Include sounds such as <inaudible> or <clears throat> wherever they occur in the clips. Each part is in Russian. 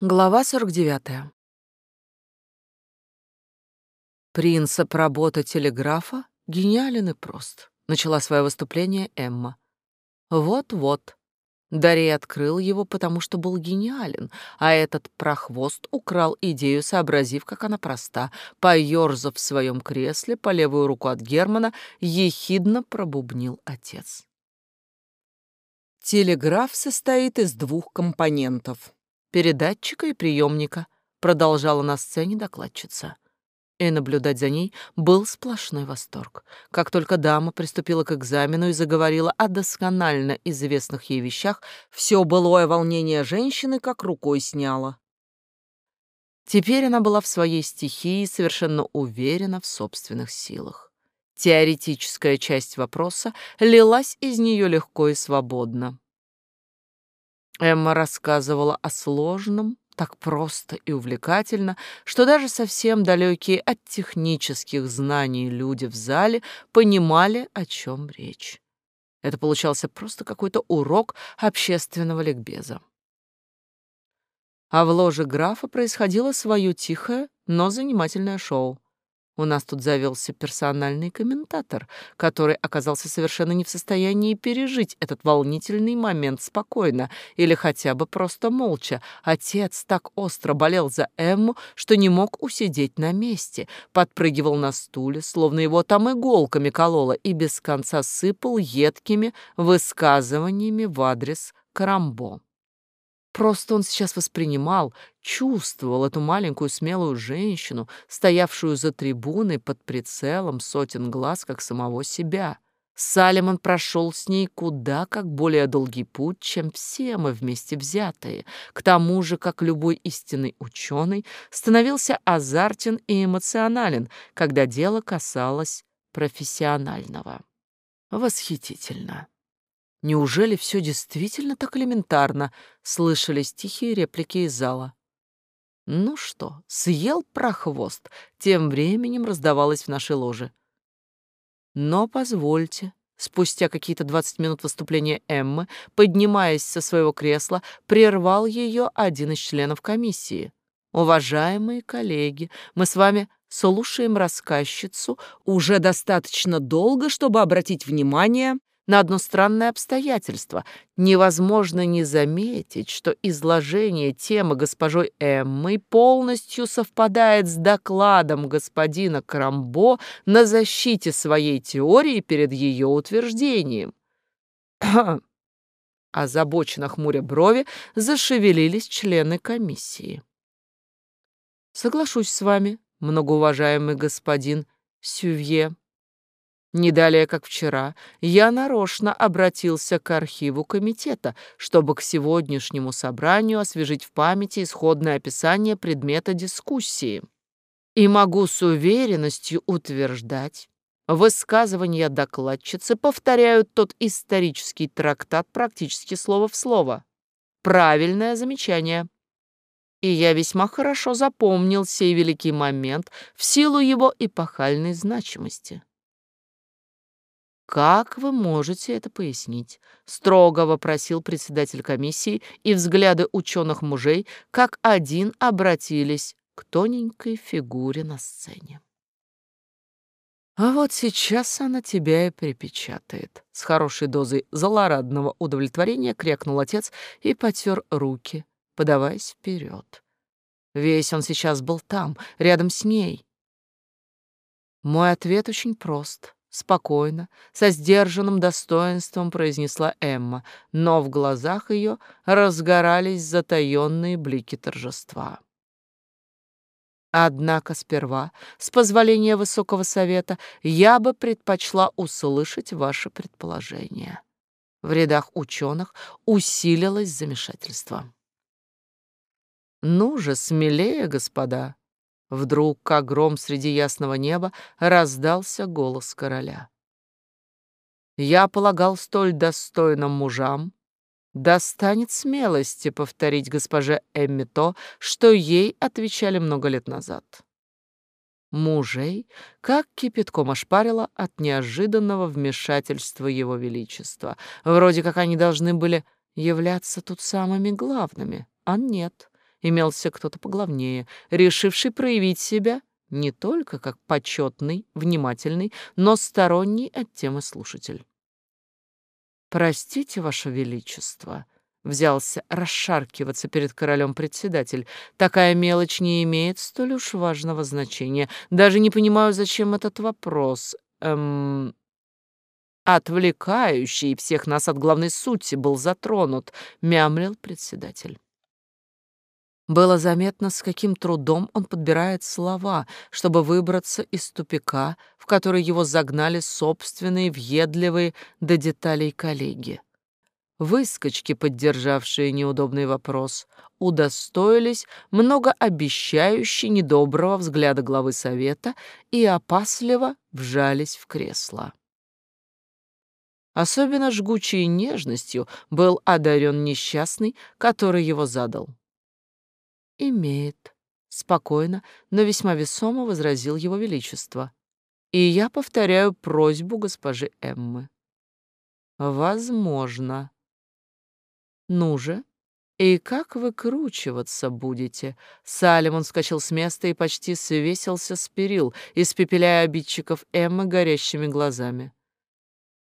Глава 49. Принцип работы телеграфа гениален и прост. Начала свое выступление Эмма. Вот-вот. Дарей открыл его, потому что был гениален, а этот прохвост украл идею, сообразив, как она проста. Поёрзав в своем кресле по левую руку от Германа, ехидно пробубнил отец. Телеграф состоит из двух компонентов передатчика и приемника, продолжала на сцене докладчица. И наблюдать за ней был сплошной восторг. Как только дама приступила к экзамену и заговорила о досконально известных ей вещах, все былое волнение женщины как рукой сняло. Теперь она была в своей стихии совершенно уверена в собственных силах. Теоретическая часть вопроса лилась из нее легко и свободно. Эмма рассказывала о сложном, так просто и увлекательно, что даже совсем далекие от технических знаний люди в зале понимали, о чем речь. Это получался просто какой-то урок общественного ликбеза. А в ложе графа происходило свое тихое, но занимательное шоу. У нас тут завелся персональный комментатор, который оказался совершенно не в состоянии пережить этот волнительный момент спокойно или хотя бы просто молча. Отец так остро болел за Эмму, что не мог усидеть на месте, подпрыгивал на стуле, словно его там иголками кололо, и без конца сыпал едкими высказываниями в адрес Карамбо. Просто он сейчас воспринимал, чувствовал эту маленькую смелую женщину, стоявшую за трибуной под прицелом сотен глаз, как самого себя. Салемон прошел с ней куда как более долгий путь, чем все мы вместе взятые. К тому же, как любой истинный ученый, становился азартен и эмоционален, когда дело касалось профессионального. Восхитительно. Неужели все действительно так элементарно? Слышались тихие реплики из зала. Ну что, съел прохвост, тем временем раздавалось в нашей ложе. Но позвольте, спустя какие-то двадцать минут выступления Эммы, поднимаясь со своего кресла, прервал ее один из членов комиссии. Уважаемые коллеги, мы с вами слушаем рассказчицу уже достаточно долго, чтобы обратить внимание на одно странное обстоятельство. Невозможно не заметить, что изложение темы госпожой Эммой полностью совпадает с докладом господина Крамбо на защите своей теории перед ее утверждением. <clears throat> Озабоченно хмуря брови зашевелились члены комиссии. Соглашусь с вами, многоуважаемый господин Сювье. Не далее, как вчера, я нарочно обратился к архиву комитета, чтобы к сегодняшнему собранию освежить в памяти исходное описание предмета дискуссии. И могу с уверенностью утверждать, высказывания докладчицы повторяют тот исторический трактат практически слово в слово. Правильное замечание. И я весьма хорошо запомнил сей великий момент в силу его эпохальной значимости. «Как вы можете это пояснить?» — строго вопросил председатель комиссии, и взгляды ученых мужей как один обратились к тоненькой фигуре на сцене. «А вот сейчас она тебя и припечатает». С хорошей дозой злорадного удовлетворения крякнул отец и потер руки, подаваясь вперед. Весь он сейчас был там, рядом с ней. Мой ответ очень прост — Спокойно, со сдержанным достоинством произнесла Эмма, но в глазах ее разгорались затаённые блики торжества. Однако сперва, с позволения Высокого Совета, я бы предпочла услышать ваше предположение. В рядах ученых усилилось замешательство. «Ну же, смелее, господа!» Вдруг, как гром среди ясного неба, раздался голос короля. Я полагал столь достойным мужам, достанет смелости повторить госпоже Эмми то, что ей отвечали много лет назад. Мужей как кипятком ошпарило от неожиданного вмешательства его величества. Вроде как они должны были являться тут самыми главными, а нет. Имелся кто-то поглавнее, решивший проявить себя не только как почетный, внимательный, но сторонний от темы слушатель. «Простите, Ваше Величество», — взялся расшаркиваться перед королем председатель, «такая мелочь не имеет столь уж важного значения. Даже не понимаю, зачем этот вопрос, эм, отвлекающий всех нас от главной сути, был затронут», — мямлил председатель. Было заметно, с каким трудом он подбирает слова, чтобы выбраться из тупика, в который его загнали собственные въедливые до деталей коллеги. Выскочки, поддержавшие неудобный вопрос, удостоились многообещающей недоброго взгляда главы совета и опасливо вжались в кресло. Особенно жгучей нежностью был одарен несчастный, который его задал. «Имеет», — спокойно, но весьма весомо возразил его величество. «И я повторяю просьбу госпожи Эммы». «Возможно». «Ну же, и как выкручиваться будете?» Салимон вскочил с места и почти свесился с перил, испепеляя обидчиков Эммы горящими глазами.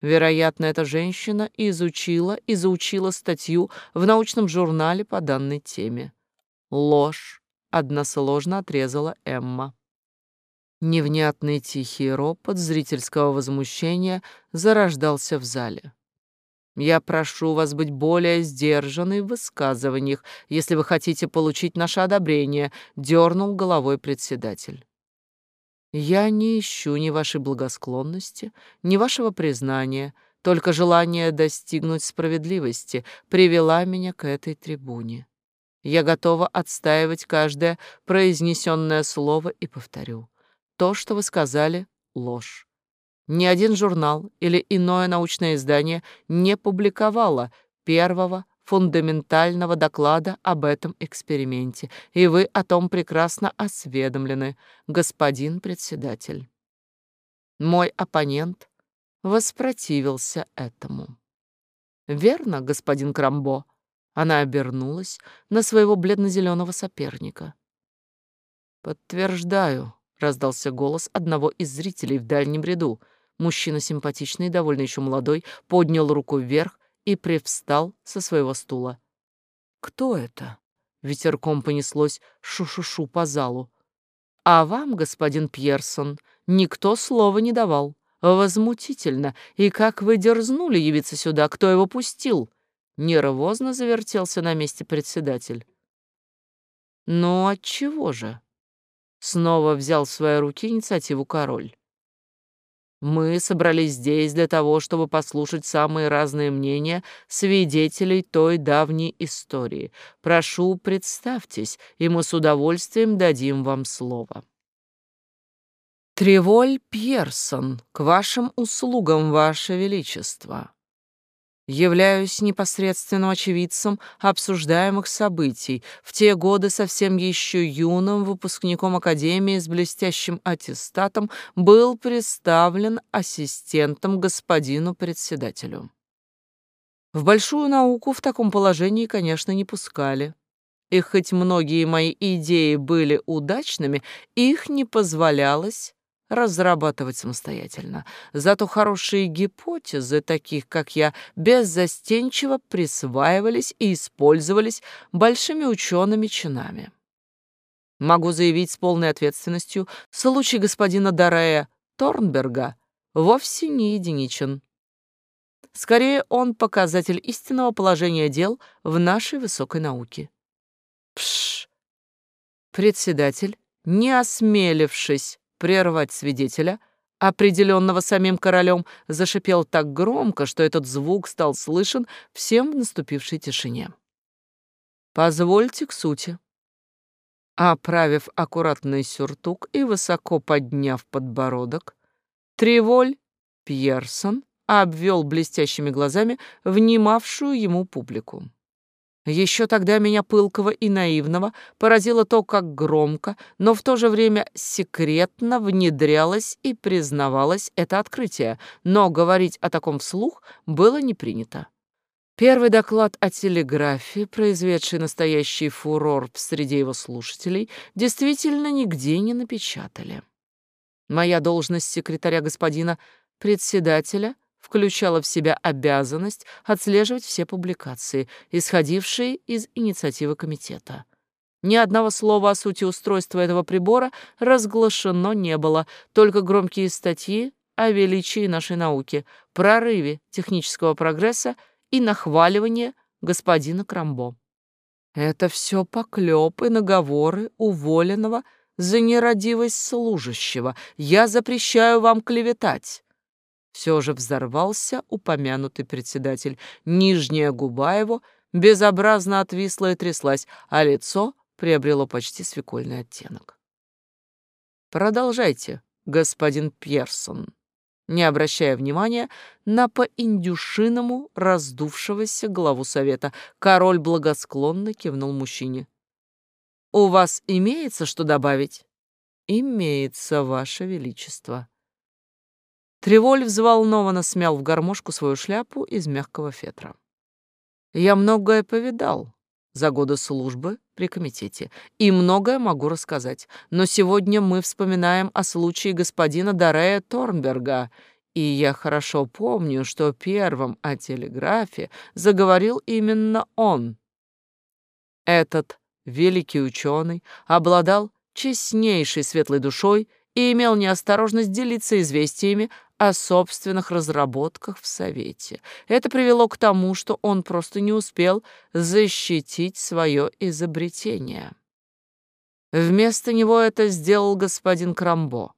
Вероятно, эта женщина изучила и заучила статью в научном журнале по данной теме. Ложь, односложно отрезала Эмма. Невнятный тихий ропот зрительского возмущения зарождался в зале. Я прошу вас быть более сдержанной в высказываниях, если вы хотите получить наше одобрение, дернул головой председатель. Я не ищу ни вашей благосклонности, ни вашего признания, только желание достигнуть справедливости привела меня к этой трибуне. Я готова отстаивать каждое произнесенное слово и повторю. То, что вы сказали, — ложь. Ни один журнал или иное научное издание не публиковало первого фундаментального доклада об этом эксперименте, и вы о том прекрасно осведомлены, господин председатель. Мой оппонент воспротивился этому. Верно, господин Крамбо? Она обернулась на своего бледно-зеленого соперника. «Подтверждаю», — раздался голос одного из зрителей в дальнем ряду. Мужчина симпатичный, довольно еще молодой, поднял руку вверх и привстал со своего стула. «Кто это?» — ветерком понеслось шу-шу-шу по залу. «А вам, господин Пьерсон, никто слова не давал. Возмутительно. И как вы дерзнули явиться сюда? Кто его пустил?» Нервозно завертелся на месте председатель. «Ну, отчего же?» Снова взял в свои руки инициативу король. «Мы собрались здесь для того, чтобы послушать самые разные мнения свидетелей той давней истории. Прошу, представьтесь, и мы с удовольствием дадим вам слово». «Треволь Пьерсон, к вашим услугам, ваше величество», Являюсь непосредственным очевидцем обсуждаемых событий, в те годы совсем еще юным выпускником Академии с блестящим аттестатом был представлен ассистентом господину председателю. В большую науку в таком положении, конечно, не пускали. И хоть многие мои идеи были удачными, их не позволялось разрабатывать самостоятельно. Зато хорошие гипотезы, таких как я, беззастенчиво присваивались и использовались большими учеными чинами. Могу заявить с полной ответственностью, случай господина Дарея Торнберга вовсе не единичен. Скорее, он показатель истинного положения дел в нашей высокой науке. Пш! Председатель, не осмелившись прервать свидетеля, определенного самим королем, зашипел так громко, что этот звук стал слышен всем в наступившей тишине. «Позвольте к сути». Оправив аккуратный сюртук и высоко подняв подбородок, Треволь Пьерсон обвел блестящими глазами внимавшую ему публику. Еще тогда меня пылкого и наивного поразило то, как громко, но в то же время секретно внедрялось и признавалось это открытие, но говорить о таком вслух было не принято. Первый доклад о телеграфии, произведший настоящий фурор среди его слушателей, действительно нигде не напечатали. Моя должность секретаря господина председателя включала в себя обязанность отслеживать все публикации, исходившие из инициативы комитета. Ни одного слова о сути устройства этого прибора разглашено не было, только громкие статьи о величии нашей науки, прорыве технического прогресса и нахваливание господина Крамбо. Это все поклеп наговоры уволенного за нерадивость служащего. Я запрещаю вам клеветать. Все же взорвался упомянутый председатель. Нижняя губа его безобразно отвисла и тряслась, а лицо приобрело почти свекольный оттенок. «Продолжайте, господин Пьерсон», не обращая внимания на по-индюшиному раздувшегося главу совета. Король благосклонно кивнул мужчине. «У вас имеется что добавить?» «Имеется, ваше величество». Треволь взволнованно смял в гармошку свою шляпу из мягкого фетра. «Я многое повидал за годы службы при комитете, и многое могу рассказать. Но сегодня мы вспоминаем о случае господина Дарея Торнберга, и я хорошо помню, что первым о телеграфе заговорил именно он. Этот великий ученый обладал честнейшей светлой душой и имел неосторожность делиться известиями о собственных разработках в Совете. Это привело к тому, что он просто не успел защитить свое изобретение. Вместо него это сделал господин Крамбо.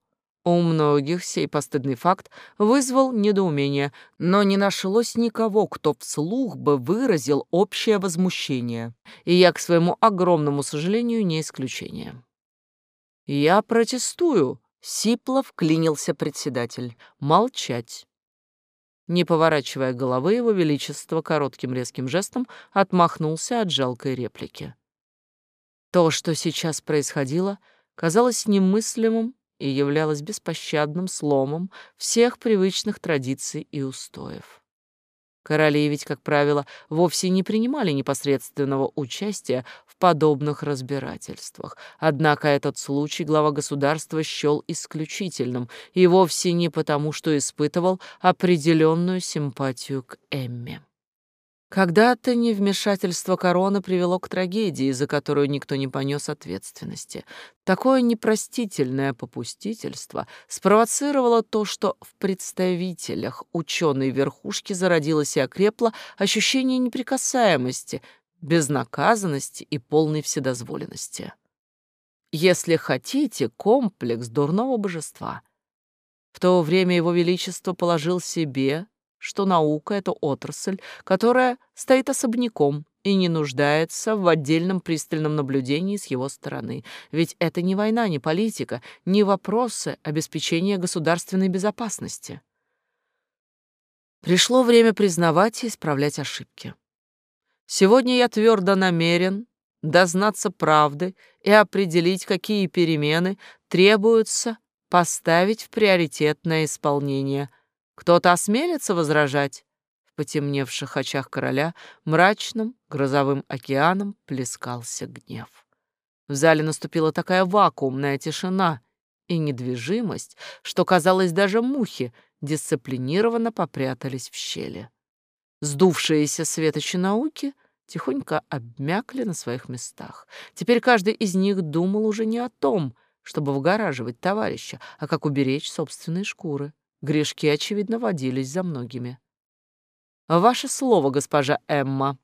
У многих сей постыдный факт вызвал недоумение, но не нашлось никого, кто вслух бы выразил общее возмущение. И я, к своему огромному сожалению, не исключение. «Я протестую», Сипло вклинился председатель. Молчать. Не поворачивая головы, его величество коротким резким жестом отмахнулся от жалкой реплики. То, что сейчас происходило, казалось немыслимым и являлось беспощадным сломом всех привычных традиций и устоев. Короли ведь, как правило, вовсе не принимали непосредственного участия в подобных разбирательствах. Однако этот случай глава государства счел исключительным, и вовсе не потому, что испытывал определенную симпатию к Эмме. Когда-то невмешательство короны привело к трагедии, за которую никто не понес ответственности. Такое непростительное попустительство спровоцировало то, что в представителях ученой верхушки зародилось и окрепло ощущение неприкасаемости, безнаказанности и полной вседозволенности. Если хотите, комплекс дурного божества. В то время его величество положил себе что наука — это отрасль, которая стоит особняком и не нуждается в отдельном пристальном наблюдении с его стороны. Ведь это не война, не политика, не вопросы обеспечения государственной безопасности. Пришло время признавать и исправлять ошибки. Сегодня я твердо намерен дознаться правды и определить, какие перемены требуются поставить в приоритетное исполнение – кто-то осмелится возражать? В потемневших очах короля мрачным грозовым океаном плескался гнев. В зале наступила такая вакуумная тишина и недвижимость, что, казалось, даже мухи дисциплинированно попрятались в щели. Сдувшиеся светочи науки тихонько обмякли на своих местах. Теперь каждый из них думал уже не о том, чтобы выгораживать товарища, а как уберечь собственные шкуры. Грешки, очевидно, водились за многими. «Ваше слово, госпожа Эмма».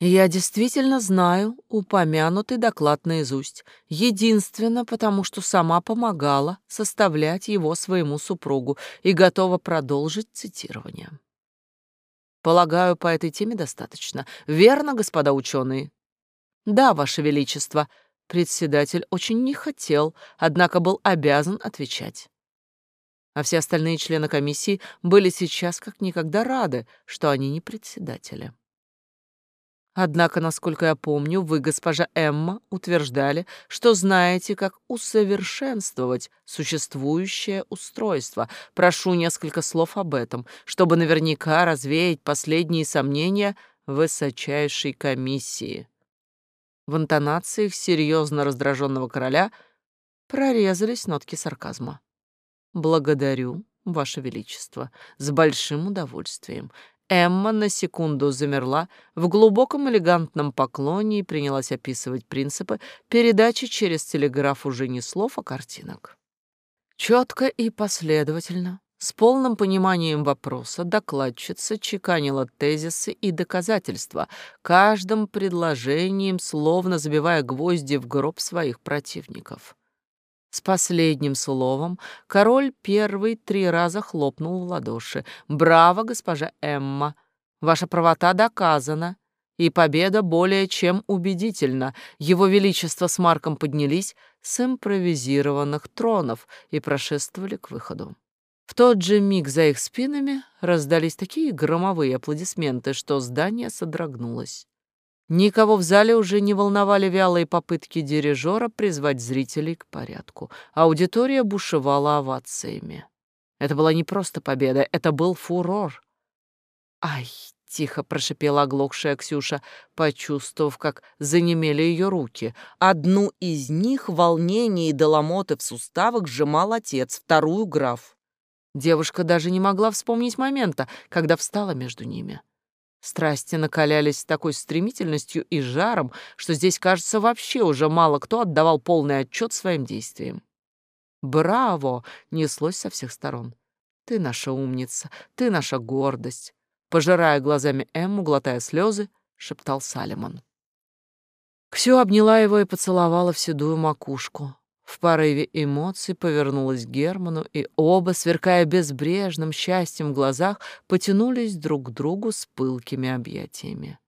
«Я действительно знаю упомянутый доклад наизусть, единственно потому, что сама помогала составлять его своему супругу и готова продолжить цитирование». «Полагаю, по этой теме достаточно. Верно, господа ученые?» «Да, Ваше Величество», председатель очень не хотел, однако был обязан отвечать а все остальные члены комиссии были сейчас как никогда рады, что они не председатели. Однако, насколько я помню, вы, госпожа Эмма, утверждали, что знаете, как усовершенствовать существующее устройство. Прошу несколько слов об этом, чтобы наверняка развеять последние сомнения высочайшей комиссии. В интонациях серьезно раздраженного короля прорезались нотки сарказма. «Благодарю, Ваше Величество, с большим удовольствием. Эмма на секунду замерла в глубоком элегантном поклоне и принялась описывать принципы передачи через телеграф уже не слов, а картинок. Четко и последовательно, с полным пониманием вопроса, докладчица чеканила тезисы и доказательства, каждым предложением словно забивая гвозди в гроб своих противников. С последним словом король первый три раза хлопнул в ладоши. «Браво, госпожа Эмма! Ваша правота доказана, и победа более чем убедительна. Его Величество с Марком поднялись с импровизированных тронов и прошествовали к выходу. В тот же миг за их спинами раздались такие громовые аплодисменты, что здание содрогнулось. Никого в зале уже не волновали вялые попытки дирижера призвать зрителей к порядку. Аудитория бушевала овациями. Это была не просто победа, это был фурор. «Ай!» — тихо прошипела оглохшая Ксюша, почувствовав, как занемели ее руки. Одну из них в волнении и доломоты в суставах сжимал отец, вторую — граф. Девушка даже не могла вспомнить момента, когда встала между ними. Страсти накалялись с такой стремительностью и жаром, что здесь, кажется, вообще уже мало кто отдавал полный отчет своим действиям. «Браво!» — неслось со всех сторон. «Ты наша умница, ты наша гордость!» Пожирая глазами Эмму, глотая слезы, шептал Салимон. Ксю обняла его и поцеловала в седую макушку. В порыве эмоций повернулась к Герману, и оба, сверкая безбрежным счастьем в глазах, потянулись друг к другу с пылкими объятиями.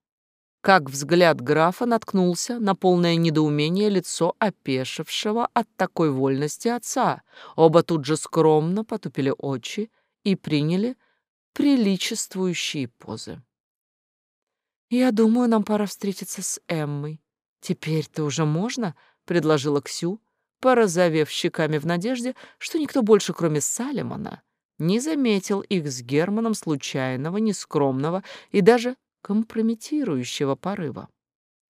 Как взгляд графа наткнулся на полное недоумение лицо опешившего от такой вольности отца. Оба тут же скромно потупили очи и приняли приличествующие позы. «Я думаю, нам пора встретиться с Эммой. Теперь-то уже можно?» — предложила Ксю, порозовев щеками в надежде, что никто больше, кроме Салемона, не заметил их с Германом случайного, нескромного и даже компрометирующего порыва.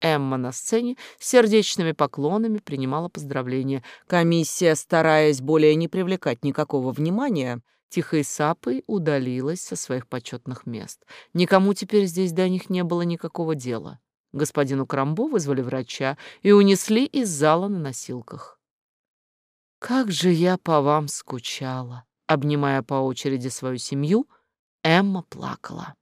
Эмма на сцене сердечными поклонами принимала поздравления. Комиссия, стараясь более не привлекать никакого внимания, тихой сапой удалилась со своих почетных мест. Никому теперь здесь до них не было никакого дела. Господину Крамбо вызвали врача и унесли из зала на носилках. Как же я по вам скучала. Обнимая по очереди свою семью, Эмма плакала.